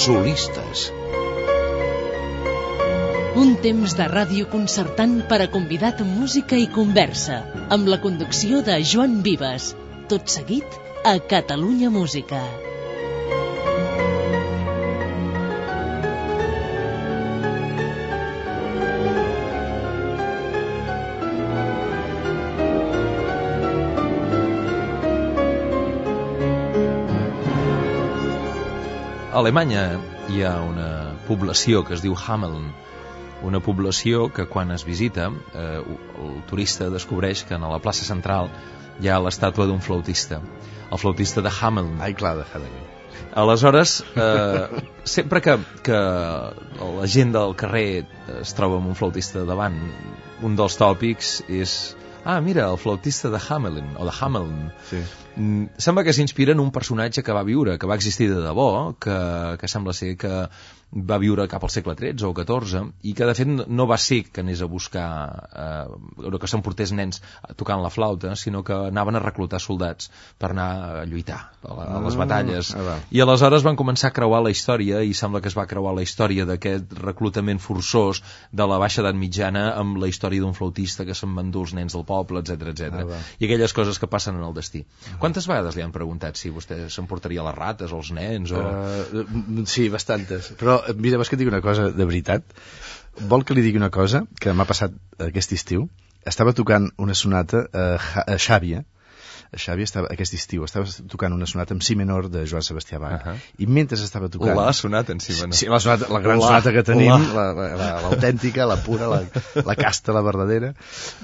Solistes. Un temps de ràdio concertant per a convidat música i conversa, amb la conducció de Joan Vives. Tot seguit, a Catalunya Música. A Alemanya hi ha una població que es diu Hameln, una població que quan es visita eh, el turista descobreix que a la plaça central hi ha l'estàtua d'un flautista, el flautista de Hameln. Ai, clar, de Hameln. Aleshores, eh, sempre que, que la gent del carrer es troba amb un flautista davant, un dels tòpics és ah, mira, el flautista de Hamelin, o de Hamelin. Sí. Mm, sembla que s'inspira en un personatge que va viure, que va existir de debò, que, que sembla ser que va viure cap al segle XIII o XIV i que de fet no va ser que anés a buscar eh, que s'emportés nens tocant la flauta, sinó que anaven a reclutar soldats per anar a lluitar a, la, a les Ah, batalles ah, i aleshores van començar a creuar la història i sembla que es va creuar la història d'aquest reclutament forçós de la baixa edat mitjana amb la història d'un flautista que se'n va endur els nens del poble, etc etc. Ah, i aquelles coses que passen en el destí. Quantes vegades li han preguntat si vostè s'emportaria les rates o els nens? O... Uh, sí, bastantes. Però, eh, mira, vols que et digui una cosa de veritat? Vol que li digui una cosa que m'ha passat aquest estiu? Estava tocant una sonata a, Ja- a Xàbia, a Xàbia estava, aquest estiu, estava tocant una sonata amb si menor de Joan Sebastià Bach, Ahà. i mentre estava tocant... La sonat en si, bueno. Sí, la, sonata, la gran La- sonata que tenim, la. la- la- la- l'autèntica, la, pura, la, la casta, la verdadera.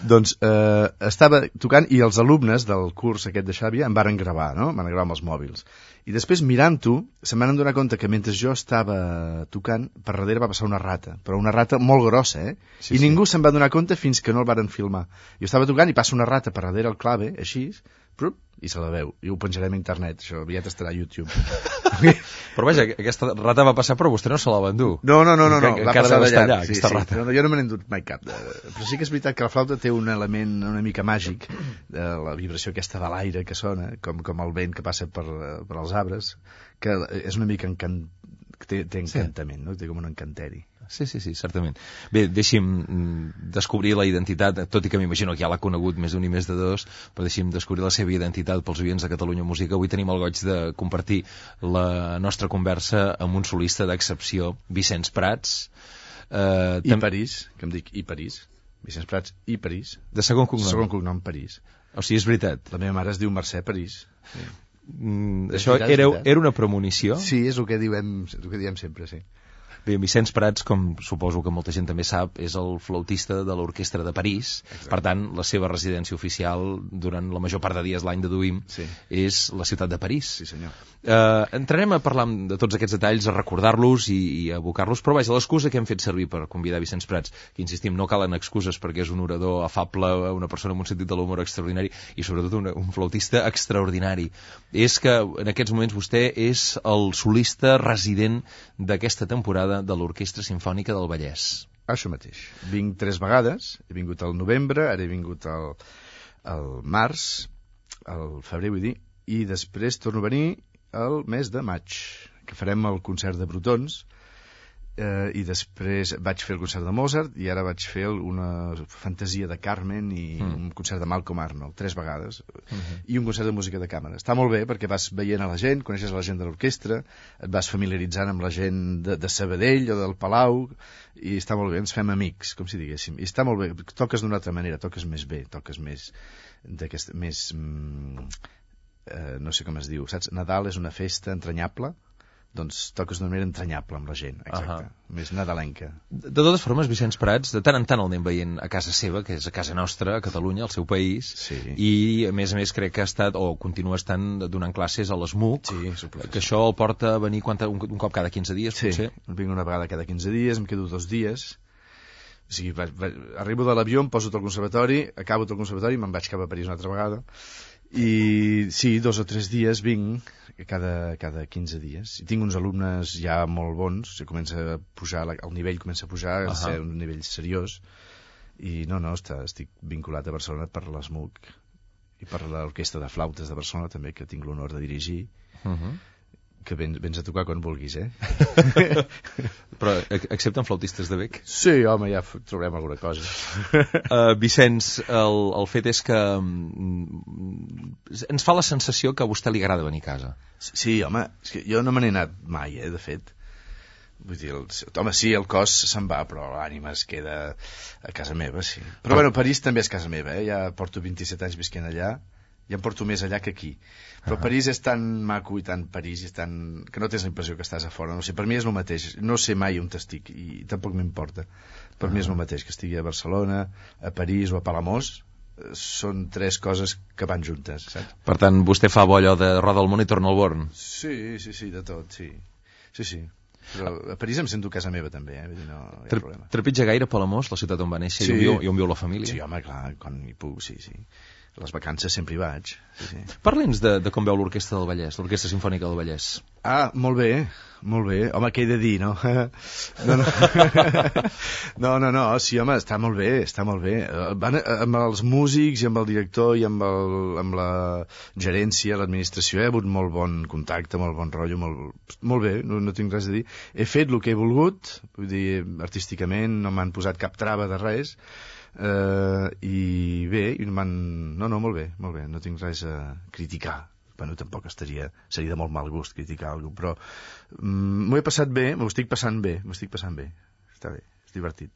Doncs eh, estava tocant i els alumnes del curs aquest de Xàbia em varen gravar, no? Em van gravar amb els mòbils. I després, mirant-ho, se'm van donar compte que mentre jo estava tocant, per darrere va passar una rata, però una rata molt grossa, eh? Sí, I sí. ningú se'n va donar compte fins que no el varen filmar. Jo estava tocant i passa una rata per darrere el clave, així, prup, i se la veu. I ho penjarem a internet, això aviat estarà a YouTube. Però vaja, aquesta rata va passar però vostè no se la va endur. No, no, no, no, no. Encara passar allà, aquesta rata. No, no, jo no me n'he endut mai cap. De... Però sí que és veritat que la flauta té un element una mica màgic, de la vibració aquesta de l'aire que sona, com, com el vent que passa per, per als arbres, que és una mica encant... que té, té encantament, no? té com un encanteri. Sí, sí, sí, certament. Bé, deixi'm mm, descobrir la identitat, tot i que m'imagino que ja l'ha conegut més d'un i més de dos, però deixi'm descobrir la seva identitat pels oients de Catalunya Música. Avui tenim el goig de compartir la nostra conversa amb un solista d'excepció, Vicenç Prats. Eh, I París, que em dic I París, Vicenç Prats i París, de segon cognom. segon cognom París. O sigui, és veritat. La meva mare es diu Mercè París. Sí. Mm, És això veritat, era, era una premonició? Sí, és el que, diem, el que diem sempre, sí. Bé, Vicenç Prats, com suposo que molta gent també sap, és el flautista de l'Orquestra de París. Exacte. Per tant, la seva residència oficial durant la major part de dies l'any deduïm Sí. és la ciutat de París. Sí, senyor. Eh, entrarem a parlar de tots aquests detalls, a recordar-los i, i a abocar-los, però vaja, l'excusa que hem fet servir per convidar Vicenç Prats, que insistim, no calen excuses perquè és un orador afable, una persona amb un sentit de l'humor extraordinari i sobretot un, un flautista extraordinari. És que en aquests moments vostè és el solista resident d'aquesta temporada de l'Orquestra Simfònica del Vallès. Això mateix. Vinc tres vegades. He vingut al novembre, ara he vingut al, al març, al febrer, vull dir, i després torno a venir al mes de maig, que farem el concert de Brutons, eh, i després vaig fer el concert de Mozart i ara vaig fer una fantasia de Carmen i Mm. un concert de Malcolm Arnold, tres vegades, i un concert de música de càmera. Està molt bé perquè vas veient a la gent, coneixes la gent de l'orquestra, et vas familiaritzant amb la gent de, de Sabadell o del Palau, i està molt bé, ens fem amics, com si diguéssim. I està molt bé, toques d'una altra manera, toques més bé, toques més d'aquest més mm, eh, no sé com es diu, saps? Nadal és una festa entranyable, doncs toques d'una manera entranyable amb la gent, exacte, Ahà. més nadalenca. De de totes formes, Vicenç Prats, de tant en tant el anem veient a casa seva, que és a casa nostra, a Catalunya, al seu país, Sí. i a més a més crec que ha estat, o continua estant donant classes a l'ESMUC, Sí, que això el porta a venir quanta, un, un cop cada 15 dies, Sí, potser. vinc una vegada cada 15 dies, em quedo dos dies, o sigui, va, va, arribo de l'avió, em poso tot al conservatori, acabo tot el conservatori i me'n vaig cap a París una altra vegada. I sí, dos o tres dies vinc cada, cada 15 dies. I tinc uns alumnes ja molt bons, sigui, comença a pujar, el nivell comença a pujar, a Ahà. ser un nivell seriós. I no, no, està, estic vinculat a Barcelona per l'ESMUC i per l'Orquestra de Flautes de Barcelona també, que tinc l'honor de dirigir Uh -huh. Que vens, vens a tocar quan vulguis, eh? Però ac- accepten flautistes de bec? Sí, home, ja trobarem alguna cosa. Uh, Vicenç, el, el fet és que mm, ens fa la sensació que a vostè li agrada venir a casa. Sí, home, és que jo no me n'he anat mai, eh, de fet. Vull dir, el, home, sí, el cos se'n va, però l'ànima es queda a casa meva, sí. Però, bueno, París també és casa meva, eh? Ja porto 27 anys visquent allà, ja em porto més allà que aquí. Però París és tan maco i tan París i tan... que no tens la impressió que estàs a fora. No sé, per mi és el mateix. No sé mai on estic i tampoc m'importa. Per mi és el mateix, que estigui a Barcelona, a París o a Palamós. eh, Són tres coses que van juntes, saps? Per tant, vostè fa bo allò de roda el món i torna al born. Sí, sí, sí, de tot, sí. Sí, sí. Però a París em sento casa meva també, eh? Vull dir, no hi ha Tre problema. trepitja gaire Palamós, la ciutat on va néixer, Sí. i, on viu, i on viu la família? Sí, home, clar, quan hi puc, sí, sí. Les vacances sempre hi vaig. Sí, sí. Parli'ns de, de com veu l'Orquestra del Vallès, l'Orquestra Simfònica del Vallès. Ah, molt bé, molt bé. Home, què he de dir, no? No, no. no, no, no, sí, home, està molt bé, està molt bé. Eh, Van, eh, amb els músics i amb el director i amb, el, amb la gerència, l'administració, he hagut molt bon contacte, molt bon rotllo, molt, molt bé, no, no tinc res a dir. He fet el que he volgut, vull dir, artísticament, no m'han posat cap trava de res, eh, i bé, i m'han... No, no, molt bé, molt bé, no tinc res a criticar bueno, tampoc estaria, seria de molt mal gust criticar algú, però mm, m'ho he passat bé, m'ho estic passant bé, m'ho estic passant bé. Està bé, és divertit.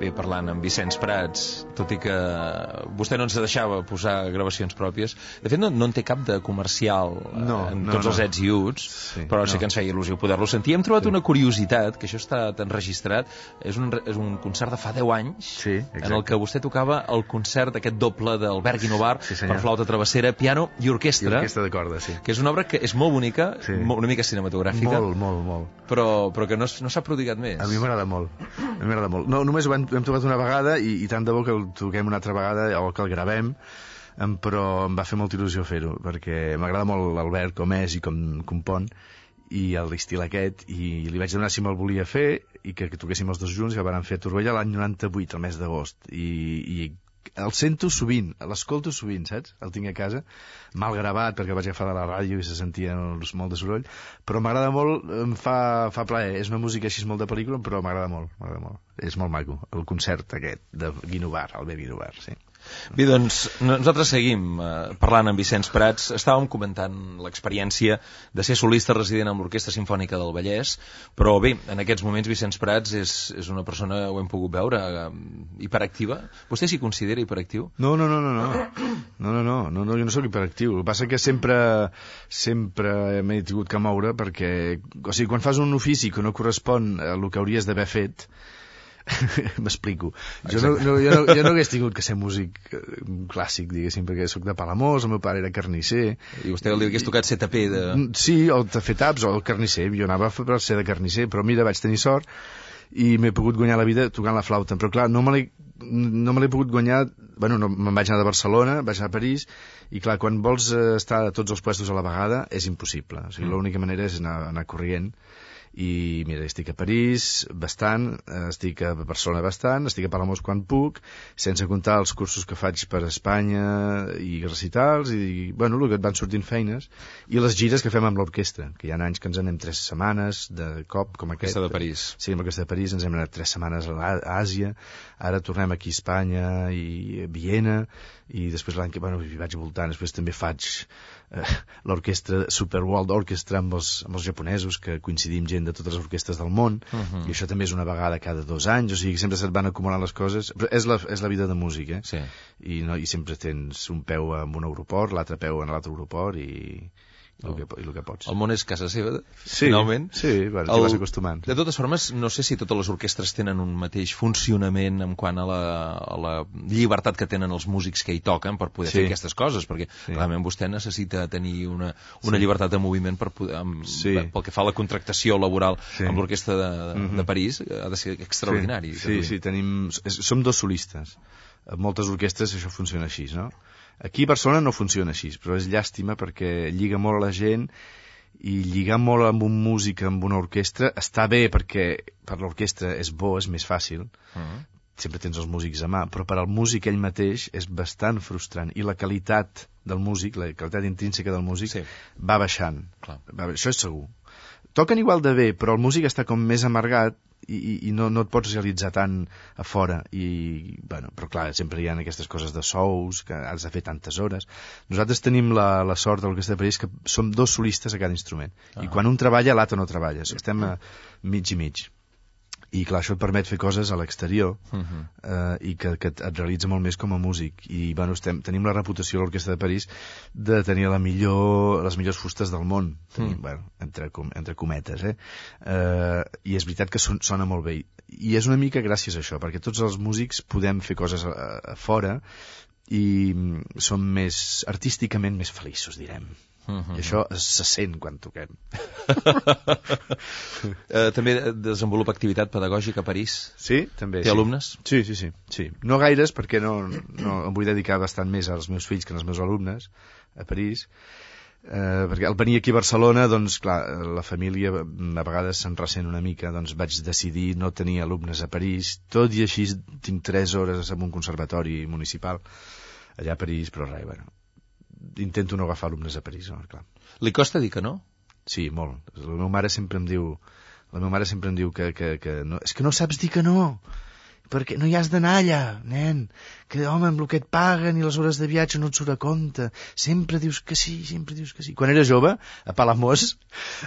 Bé, parlant amb Vicenç Prats, tot i que vostè no ens deixava posar gravacions pròpies, de fet no, no en té cap de comercial eh, No, en no, tots no. els ets i uts, Sí, però sí no. que ens feia il·lusió poder-lo sentir. Hem trobat una curiositat, que això està enregistrat, és un, és un concert de fa 10 anys, Sí, en el que vostè tocava el concert aquest doble d'Albert Guinovar Sí, senyor. per flauta travessera, piano i I orquestra, orquestra de corda, sí. que és una obra que és molt bonica, Sí. mo- una mica cinematogràfica, Molt, molt, molt. però, però que no, no s'ha prodigat més. A mi m'agrada molt. A mi m'agrada molt. No, només ho hem, ho hem trobat una vegada i, i tant de bo que el toquem una altra vegada o que el gravem, em, però em va fer molta il·lusió fer-ho, perquè m'agrada molt l'Albert com és i com compon, i l'estil aquest, i li vaig demanar si me'l volia fer i que, que toquéssim els dos junts, que van fer a Torroella l'any 98, el mes d'agost, i, i el sento sovint, l'escolto sovint, saps? El tinc a casa, mal gravat perquè vaig agafar de la ràdio i se sentia molt de soroll, però m'agrada molt, em fa, fa plaer. És una música així molt de pel·lícula, però m'agrada molt, m'agrada molt. És molt maco, el concert aquest de Guinovar, el bé Guinovar, sí. Bé, doncs, nosaltres seguim eh, parlant amb Vicenç Prats. Estàvem comentant l'experiència de ser solista resident amb l'Orquestra Simfònica del Vallès, però bé, en aquests moments Vicenç Prats és, és una persona, ho hem pogut veure, eh, hiperactiva. Vostè s'hi considera hiperactiu? No, no, no, no, no. No, no, no, no, no jo no sóc hiperactiu. El que passa que sempre, sempre m'he tingut que moure perquè, o sigui, quan fas un ofici que no correspon a el que hauries d'haver fet, M'explico. Jo no, no, jo, no, jo no hagués tingut que ser músic eh, clàssic, diguéssim, perquè sóc de Palamós, el meu pare era carnisser. I vostè li hagués tocat ser tapé de... Mm, sí, o de fer taps, o el carnisser. Jo anava per ser de carnisser, però mira, vaig tenir sort i m'he pogut guanyar la vida tocant la flauta. Però clar, no me l'he no me l'he pogut guanyar, bueno, no, me'n vaig anar de Barcelona, vaig anar a París, i clar, quan vols eh, estar a tots els puestos a la vegada, és impossible. O sigui, mm. l'única manera és anar, anar corrient i mira, estic a París bastant, eh, estic a Barcelona bastant, estic a Palamós quan puc, sense comptar els cursos que faig per Espanya i recitals, i bueno, el que et van sortint feines, i les gires que fem amb l'orquestra, que hi ha anys que ens anem tres setmanes de cop, com aquest. Aquesta de París. Sí, amb aquesta de París ens hem anat tres setmanes a Àsia, ara tornem aquí a Espanya i a Viena, i després l'any que bueno, vaig voltant, després també faig eh, l'orquestra Super World Orchestra amb els, amb els japonesos, que coincidim gent de totes les orquestres del món, uh Mhm. -huh. i això també és una vegada cada dos anys, o sigui que sempre se't van acumulant les coses, però és la, és la vida de músic, eh? Sí. I, no, I sempre tens un peu en un aeroport, l'altre peu en l'altre aeroport, i el, que, el que pots. El món és casa seva, Sí, finalment. sí, bueno, t'hi vas acostumant. De totes formes, no sé si totes les orquestres tenen un mateix funcionament en quant a la, a la llibertat que tenen els músics que hi toquen per poder Sí. fer aquestes coses, perquè Sí. realment vostè necessita tenir una, una llibertat de moviment per poder, amb, Sí. pel que fa a la contractació laboral Sí. amb l'orquestra de, de Mhm. París, ha de ser extraordinari. Sí, sí, sí tenim, som dos solistes. En moltes orquestres això funciona així, no? Aquí a Barcelona no funciona així, però és llàstima perquè lliga molt a la gent i lligar molt amb un músic, amb una orquestra, està bé perquè per l'orquestra és bo, és més fàcil, Mhm. sempre tens els músics a mà, però per al músic ell mateix és bastant frustrant i la qualitat del músic, la qualitat intrínseca del músic Sí. va baixant. Clar. Va, això és segur. Toquen igual de bé, però el músic està com més amargat i, i, i no, no et pots realitzar tant a fora. I, bueno, però clar, sempre hi ha aquestes coses de sous, que has de fer tantes hores. Nosaltres tenim la, la sort de l'Orquestra de París que som dos solistes a cada instrument. I quan un treballa, l'altre no treballa. Estem a mig i mig. I clar, això et permet fer coses a l'exterior Mhm. eh, i que, que et realitza molt més com a músic i bueno, estem, tenim la reputació a l'Orquestra de París de tenir la millor, les millors fustes del món tenim, Mm. bueno, entre, com, entre cometes eh? Eh, i és veritat que son, sona molt bé i és una mica gràcies a això perquè tots els músics podem fer coses a, a fora i mm, som més artísticament més feliços direm Mhm. i això se sent quan toquem eh, també desenvolupa activitat pedagògica a París. sí? també Té sí. alumnes? Sí, sí, sí, sí. No gaires, perquè no, no em vull dedicar bastant més als meus fills que als meus alumnes a París. Eh, perquè al venir aquí a Barcelona, doncs, clar, la família a vegades se'n ressent una mica, doncs vaig decidir no tenir alumnes a París, tot i així tinc 3 hores en un conservatori municipal allà a París, però res, bueno, intento no agafar alumnes a París, no, clar. Li costa dir que no? Sí, molt. La meva mare sempre em diu... La meva mare sempre em diu que, que, que no, és que no saps dir que no, perquè no hi has d'anar allà, nen, que home, amb el que et paguen i les hores de viatge no et surt a compte, sempre dius que sí, sempre dius que sí. Quan era jove, a Palamós,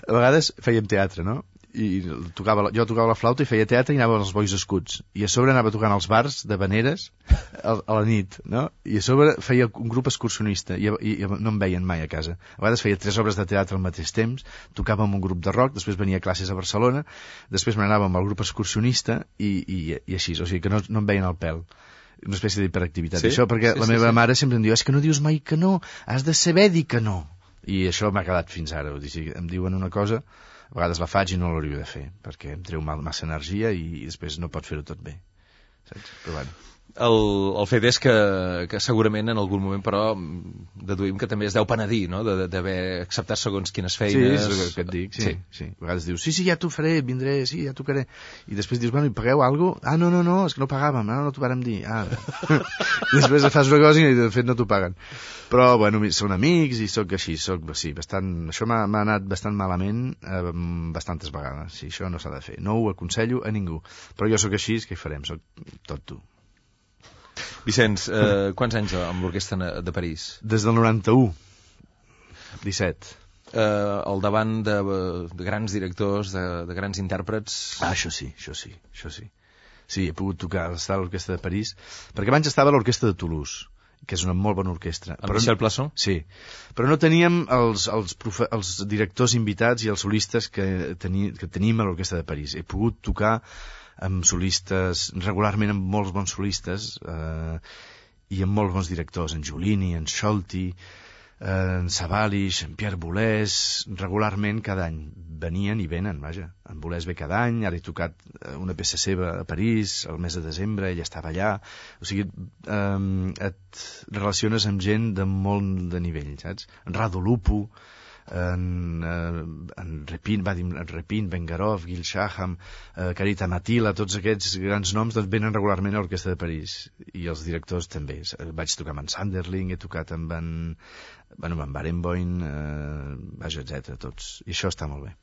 a vegades fèiem teatre, no? I tocava, jo tocava la flauta i feia teatre i anava als bois escuts i a sobre anava tocant als bars de veneres a, a la nit no? i a sobre feia un grup excursionista i, i, i no em veien mai a casa a vegades feia tres obres de teatre al mateix temps tocava amb un grup de rock, després venia a classes a Barcelona després me n'anava amb el grup excursionista i, i, i així, o sigui que no, no em veien el pèl una espècie d'hiperactivitat Sí? això perquè Sí, la sí, meva sí. mare sempre em diu és que no dius mai que no, has de saber dir que no i això m'ha quedat fins ara vull dir, si em diuen una cosa a vegades la faig i no l'hauria de fer perquè em treu mal, massa energia i, i després no pot fer-ho tot bé saps? però bueno El, el fet és que, que segurament en algun moment, però, deduïm que també es deu penedir, no?, d'haver acceptat segons quines Sí, feines. és el que et dic, sí, sí. sí. A vegades dius, sí, sí, ja t'ho faré, vindré, sí, ja tocaré. I després dius, bueno, i pagueu alguna cosa? Ah, no, no, no, és que no pagàvem, no, no t'ho vàrem dir. Ah. Després fas una cosa i de fet no t'ho paguen. Però, bueno, són amics i sóc així, sóc, sí, bastant, això m'ha anat bastant malament eh, bastantes vegades. Sí, això no s'ha de fer. No ho aconsello a ningú. Però jo sóc així, és que hi farem, sóc tot tu. Vicenç, eh, quants anys amb l'Orquestra de París? Des del 91. 17. Eh, al davant de, de grans directors, de, de grans intèrprets... Ah, això sí, això sí, això sí. Sí, he pogut tocar, estar a l'Orquestra de París, perquè abans estava a l'Orquestra de Toulouse, que és una molt bona orquestra. Amb Michel Plasson? Sí, però no teníem els, els, profe, els directors invitats i els solistes que, teni, que tenim a l'Orquestra de París. He pogut tocar amb solistes, regularment amb molts bons solistes, eh, i amb molts bons directors, en Giulini, en Scholti, en Savalis, en Pierre Boulez, regularment cada any venien i venen, vaja. En Boulez ve cada any, ara he tocat eh, una peça seva a París, el mes de desembre, ell estava allà. O sigui, eh, et relaciones amb gent de molt de nivell, saps? En Rado Lupo, eh, en Repin, va dir en Repin, Bengarov, Gil Shaham, eh, Carita Matila, tots aquests grans noms doncs, venen regularment a l'Orquestra de París i els directors també. Vaig tocar amb en Sanderling, he tocat amb en, bueno, amb en Barenboim, eh, vaja, etc tots. I això està molt bé.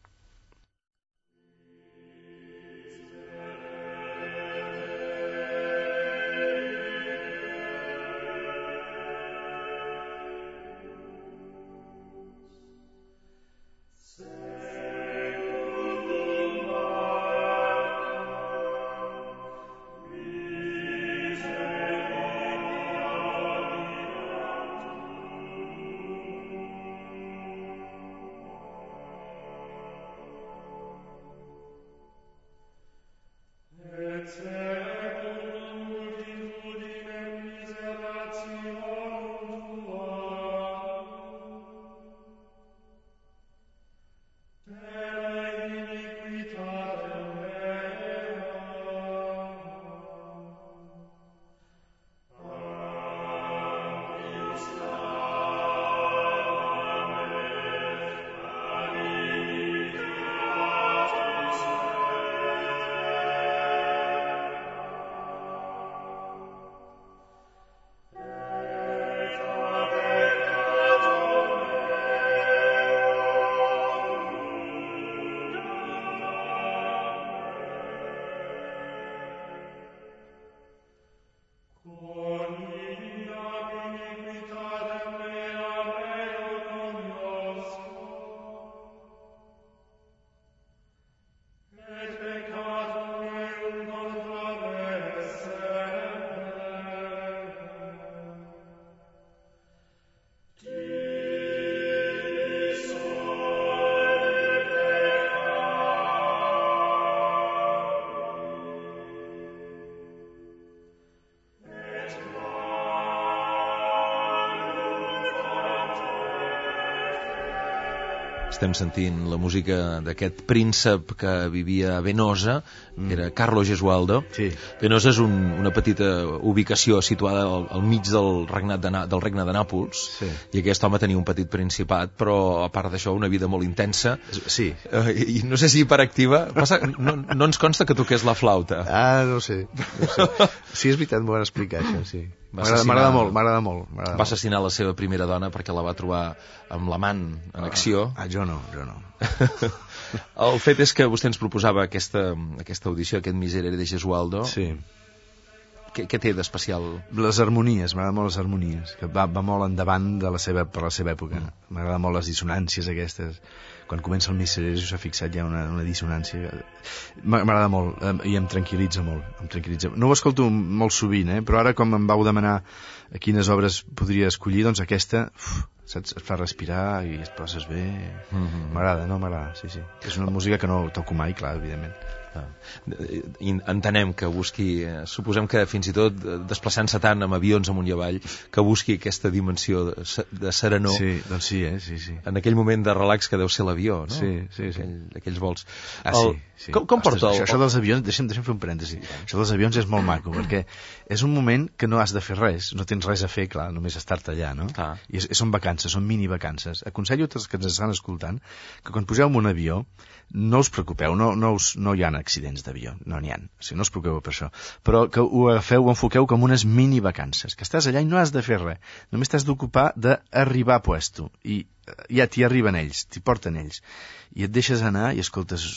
Christmas. Estem sentint la música d'aquest príncep que vivia a Venosa, mm. que era Carlo Gesualdo. Sí. Venosa és un, una petita ubicació situada al, al mig del, regnat de, del regne de Nàpols, Sí. i aquest home tenia un petit principat, però a part d'això una vida molt intensa, Sí. eh, i no sé si hiperactiva, passa, no, no ens consta que toqués la flauta. Ah, no sé. No sé. Sí, és veritat, m'ho van explicar, això, sí. M'agrada molt, m'agrada molt. Va molt. assassinar la seva primera dona perquè la va trobar amb l'amant en acció. Ah, jo no, jo no. El fet és que vostè ens proposava aquesta, aquesta audició, aquest Miserere de Gesualdo. Sí. Què, què té d'especial? Les harmonies, m'agraden molt les harmonies, que va, va molt endavant de la seva, per la seva època. M'agraden molt les dissonàncies aquestes. Quan comença el Miserere, s'ha fixat, ha una, una dissonància. M'a- M'agrada molt, eh, i em tranquil·litza molt. Em tranquil·litza. No ho escolto molt sovint, eh? però ara com em vau demanar a quines obres podria escollir, doncs aquesta, uf, saps, et fa respirar i et poses bé. Mhm. M'agrada, no m'agrada, sí, sí. És una música que no toco mai, clar, evidentment. Ah. I Entenem que busqui, eh, suposem que fins i tot eh, desplaçant-se tant amb avions amunt i avall, que busqui aquesta dimensió de, de serenor Sí, doncs sí, eh? Sí, sí. en aquell moment de relax que deu ser l'avió, no? Sí, sí, sí. Aquell, aquells vols. Ah, El- sí, sí. Com, com Ostres, porta el... Això, això dels avions, deixa'm, deixa'm fer un parèntesi. Això dels avions és molt maco, perquè és un moment que no has de fer res, no tens res a fer, clar, només estar-te allà, no? Clar. I és, són vacances, són mini vacances. Aconsello a tots que ens estan escoltant que quan pugeu en un avió no us preocupeu, no, no, us, no hi ha accidents d'avió, no n'hi ha, o sigui, no us preocupeu per això, però que ho agafeu, ho enfoqueu com unes mini vacances, que estàs allà i no has de fer res, només t'has d'ocupar d'arribar a puesto, i eh, ja t'hi arriben ells, t'hi porten ells, i et deixes anar i escoltes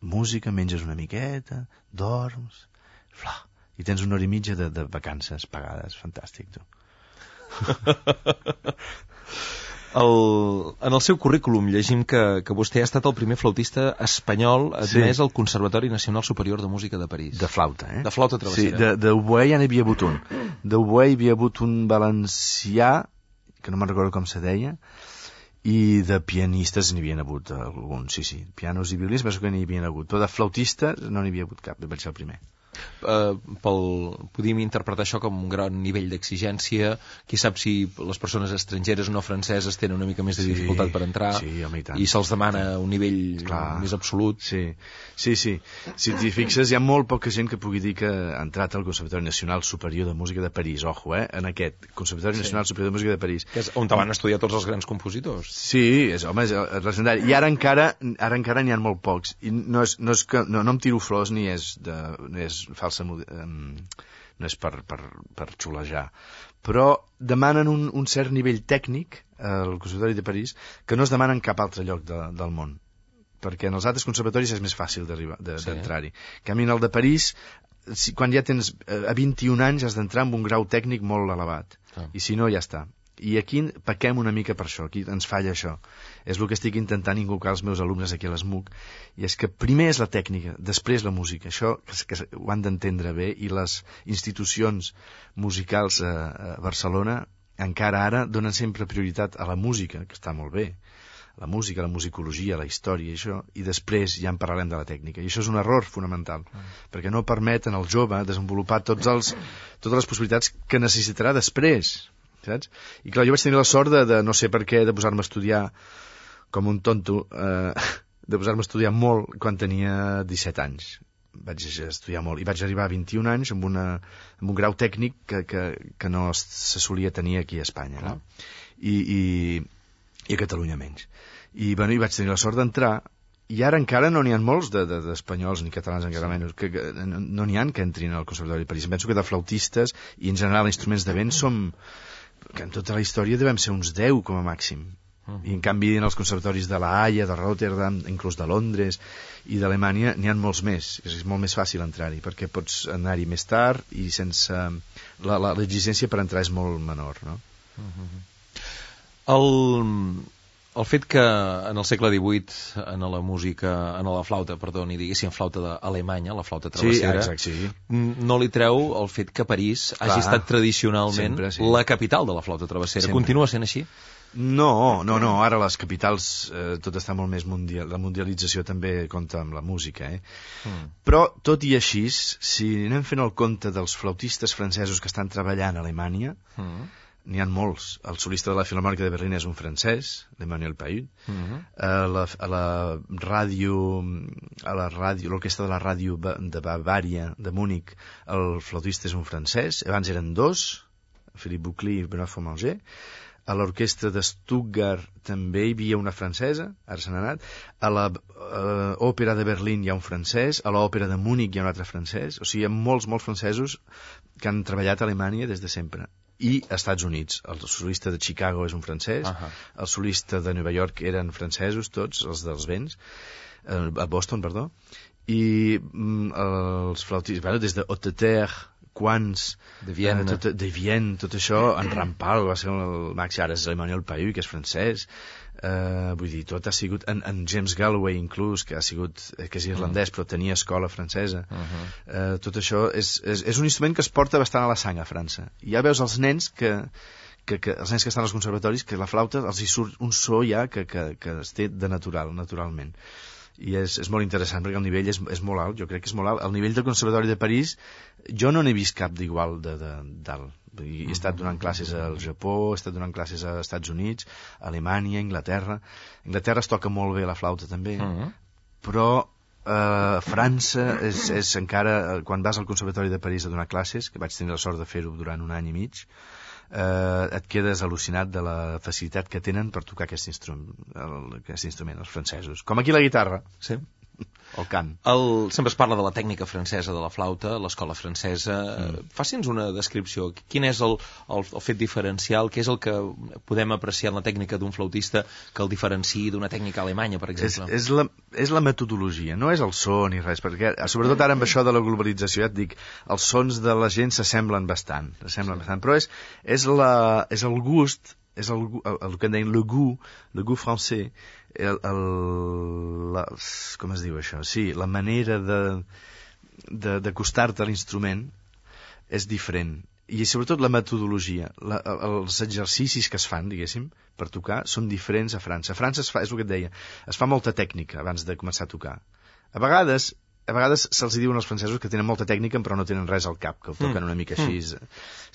música, menges una miqueta, dorms, fla, I tens una hora i mitja de, de vacances pagades. Fantàstic, tu. El, en el seu currículum llegim que, que vostè ha estat el primer flautista espanyol admès Sí. al Conservatori Nacional Superior de Música de París. De flauta, eh? De flauta Sí, travessera. de, d'oboè ja n'hi havia hagut un. D'oboè hi havia hagut un valencià, que no me'n recordo com se deia, i de pianistes n'hi havia hagut alguns, sí, sí. Pianos i violins penso que n'hi havia hagut, però de flautistes no n'hi havia hagut cap, vaig ser el primer. Eh, pel, podíem interpretar això com un gran nivell d'exigència qui sap si les persones estrangeres no franceses tenen una mica més de Sí, dificultat per entrar sí, home, i tant. i se'ls demana un nivell Clar. més absolut Sí, sí, sí. Si t'hi fixes, hi ha molt poca gent que pugui dir que ha entrat al Conservatori Nacional Superior de Música de París, ojo, eh, en aquest, Conservatori Sí. Nacional Superior de Música de París. que és on van estudiar tots els grans compositors Sí, és, home, és legendari. I ara encara ara encara n'hi ha molt pocs. I no, és, no, és que, no, no em tiro flors ni és, de, ni és falsa... no és per, per, per xulejar. Però demanen un, un cert nivell tècnic al Conservatori de París que no es demana en cap altre lloc de, del món perquè en els altres conservatoris és més fàcil d'arribar de- Sí. d'entrar-hi. En canvi, en el de París, si, quan ja tens eh, a 21 anys has d'entrar amb un grau tècnic molt elevat. Clar. I si no, ja està. I aquí pequem una mica per això, aquí ens falla això. És el que estic intentant inculcar als meus alumnes aquí a l'ESMUC, i és que primer és la tècnica, després la música. Això que, que ho han d'entendre bé, i les institucions musicals a, a Barcelona encara ara donen sempre prioritat a la música, que està molt bé, la música, la musicologia, la història i això, i després ja en parlarem de la tècnica. I això és un error fonamental, perquè no permeten al jove desenvolupar tots els, totes les possibilitats que necessitarà després, saps? I clar, jo vaig tenir la sort de, de no sé per què, de posar-me a estudiar com un tonto, eh, de posar-me a estudiar molt quan tenia 17 anys. Vaig estudiar molt i vaig arribar a 21 anys amb, una, amb un grau tècnic que, que, que no se solia tenir aquí a Espanya. No? I, i, i a Catalunya menys. I, bueno, i vaig tenir la sort d'entrar i ara encara no n'hi ha molts de- de- d'espanyols de, ni catalans encara menys que, que no no n'hi han que entrin al Conservatori de París. Em penso que de flautistes i en general instruments de vent som que en tota la història devem ser uns 10 com a màxim. I en canvi en els conservatoris de la Haia, de Rotterdam, inclús de Londres i d'Alemanya n'hi ha molts més. És molt més fàcil entrar-hi perquè pots anar-hi més tard i sense... L'exigència per entrar és molt menor, no? el, el fet que en el segle XVIII en la música, en la flauta, perdoni, diguéssim flauta d'Alemanya, la flauta travessera, exacte, sí. n- no li treu el fet que París Clar. hagi estat tradicionalment Sempre, sí. la capital de la flauta travessera. Sempre. Continua sent així? No, no, no, ara les capitals eh, tot està molt més mundial, la mundialització també compta amb la música, eh? Mm. Però, tot i així, si anem fent el compte dels flautistes francesos que estan treballant a Alemanya, Mm. N'hi ha molts. El solista de la Filharmònica de Berlín és un francès, l'Emmanuel Payut. Mm. A la, a la ràdio, a la ràdio, l'orquestra de la ràdio de Bavària, de Múnich, el flautista és un francès. Abans eren dos, Philippe Boucly i Benoît Fromanger. A l'orquestra de Stuttgart també hi havia una francesa, ara se n'ha anat. A l'òpera de Berlín hi ha un francès, a l'òpera de Múnich hi ha un altre francès. O sigui, hi ha molts, molts francesos que han treballat a Alemanya des de sempre. I Estats Units. El solista de Chicago és un francès, Ahà. el solista de Nova York eren francesos tots, els dels vents, eh, a Boston, perdó, i mm, els flautistes, bueno, des de Otteter, Quants, De Vienne. eh, tot, de Vienne, tot això, en Rampal va ser el màxim, ara és Emmanuel Paiu, que és francès, eh, vull dir, tot ha sigut, en, en James Galloway inclús, que ha sigut, eh, que és irlandès, però tenia escola francesa, Uh -huh. eh, tot això és, és, és un instrument que es porta bastant a la sang a França. I ja veus els nens que, que, que els nens que estan als conservatoris, que la flauta els hi surt un so ja que, que, que es té de natural, naturalment. I és, és molt interessant perquè el nivell és, és molt alt, jo crec que és molt alt. El nivell del Conservatori de París, jo no n'he vist cap d'igual de, de, dalt. He estat donant classes al Japó, he estat donant classes als Estats Units, a Alemanya, Anglaterra. A Anglaterra es toca molt bé la flauta també, Uh -huh. però eh, França és, és encara, eh, quan vas al Conservatori de París a donar classes, que vaig tenir la sort de fer-ho durant un any i mig, eh, et quedes al·lucinat de la facilitat que tenen per tocar aquest instrument, el, aquest instrument els francesos. Com aquí la guitarra. Sí. El cant. El, sempre es parla de la tècnica francesa de la flauta, l'escola francesa. Mm. Faci'ns una descripció. Quin és el, el, el fet diferencial? Què és el que podem apreciar en la tècnica d'un flautista que el diferenciï d'una tècnica alemanya, per exemple? És, és, la, és la metodologia, no és el so ni res, perquè sobretot ara amb això de la globalització, ja et dic, els sons de la gent s'assemblen bastant, s'assemblen sí. bastant, però és, és, la, és el gust és el, el, el que en deien le goût, le goût français, el, el, la, com es diu això? Sí, la manera de d'acostar-te a l'instrument és diferent i sobretot la metodologia, la, els exercicis que es fan, diguéssim, per tocar, són diferents a França. A França es fa, és el que et deia, es fa molta tècnica abans de començar a tocar. A vegades, a vegades se'ls diuen als francesos que tenen molta tècnica però no tenen res al cap, que ho toquen mm. una mica així, mm.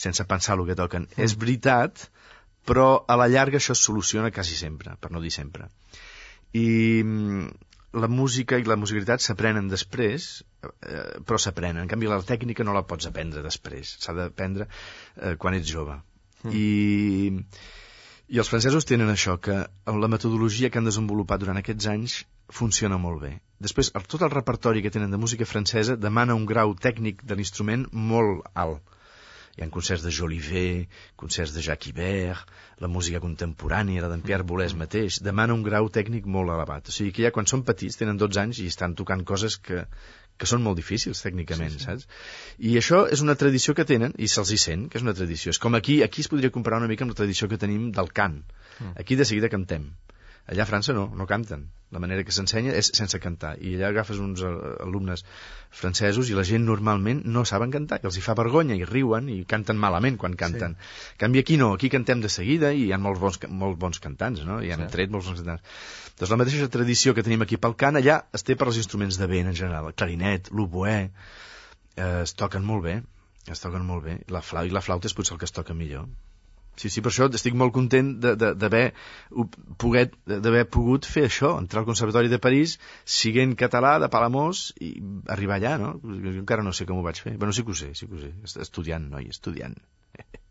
sense pensar el que toquen. Mm. És veritat, però a la llarga això es soluciona quasi sempre, per no dir sempre i mm, la música i la musicalitat s'aprenen després, eh, però s'aprenen. En canvi, la tècnica no la pots aprendre després. S'ha d'aprendre eh, quan ets jove. Mm. I, I els francesos tenen això, que la metodologia que han desenvolupat durant aquests anys funciona molt bé. Després, tot el repertori que tenen de música francesa demana un grau tècnic de l'instrument molt alt hi ha concerts de Jolivet, concerts de Jacques Ibert, la música contemporània, la d'en Pierre Boulez mateix, demana un grau tècnic molt elevat. O sigui que ja quan són petits, tenen 12 anys i estan tocant coses que, que són molt difícils tècnicament, sí, sí. saps? I això és una tradició que tenen i se'ls hi sent, que és una tradició. És com aquí, aquí es podria comparar una mica amb la tradició que tenim del cant. Mm. Aquí de seguida cantem. Allà a França no, no canten. La manera que s'ensenya és sense cantar. I allà agafes uns eh, alumnes francesos i la gent normalment no saben cantar, que els hi fa vergonya i riuen i canten malament quan canten. Sí. En canvi aquí no, aquí cantem de seguida i hi ha molts bons, molt bons cantants, no? I han sí. tret molts bons cantants. Doncs la mateixa tradició que tenim aquí pel cant, allà es té per als instruments de vent en general. El clarinet, l'oboè, eh, es toquen molt bé, es toquen molt bé. La flauta, I la flauta és potser el que es toca millor. Sí, sí, per això estic molt content d'haver pogut, pogut fer això, entrar al Conservatori de París, siguent català de Palamós i arribar allà, no? Jo encara no sé com ho vaig fer. Bueno, sí que ho sé, sí que ho sé. Estudiant, noi, estudiant.